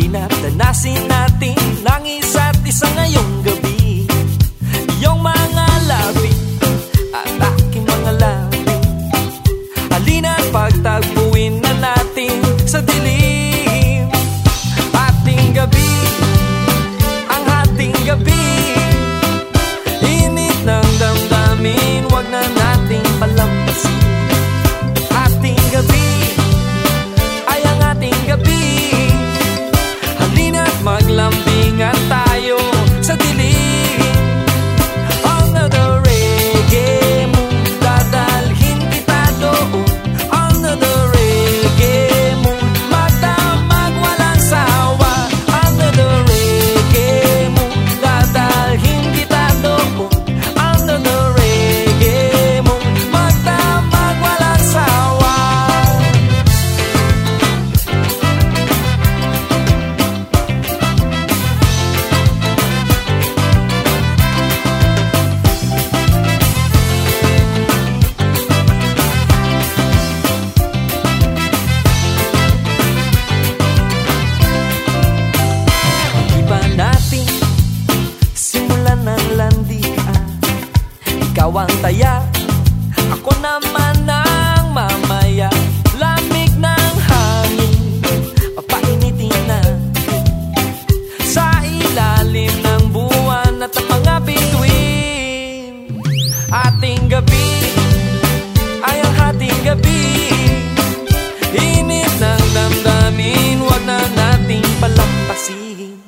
Dinatanasin natin ang isa't isa ngayong gabi. Ikaw ang taya. Ako naman ang mamaya. Lamig ng hangin. Papainitin na. Sa ilalim ng buwan At ang mga bituin. Ating gabi Ay ang ating gabi. Init ng damdamin Huwag na nating palampasin.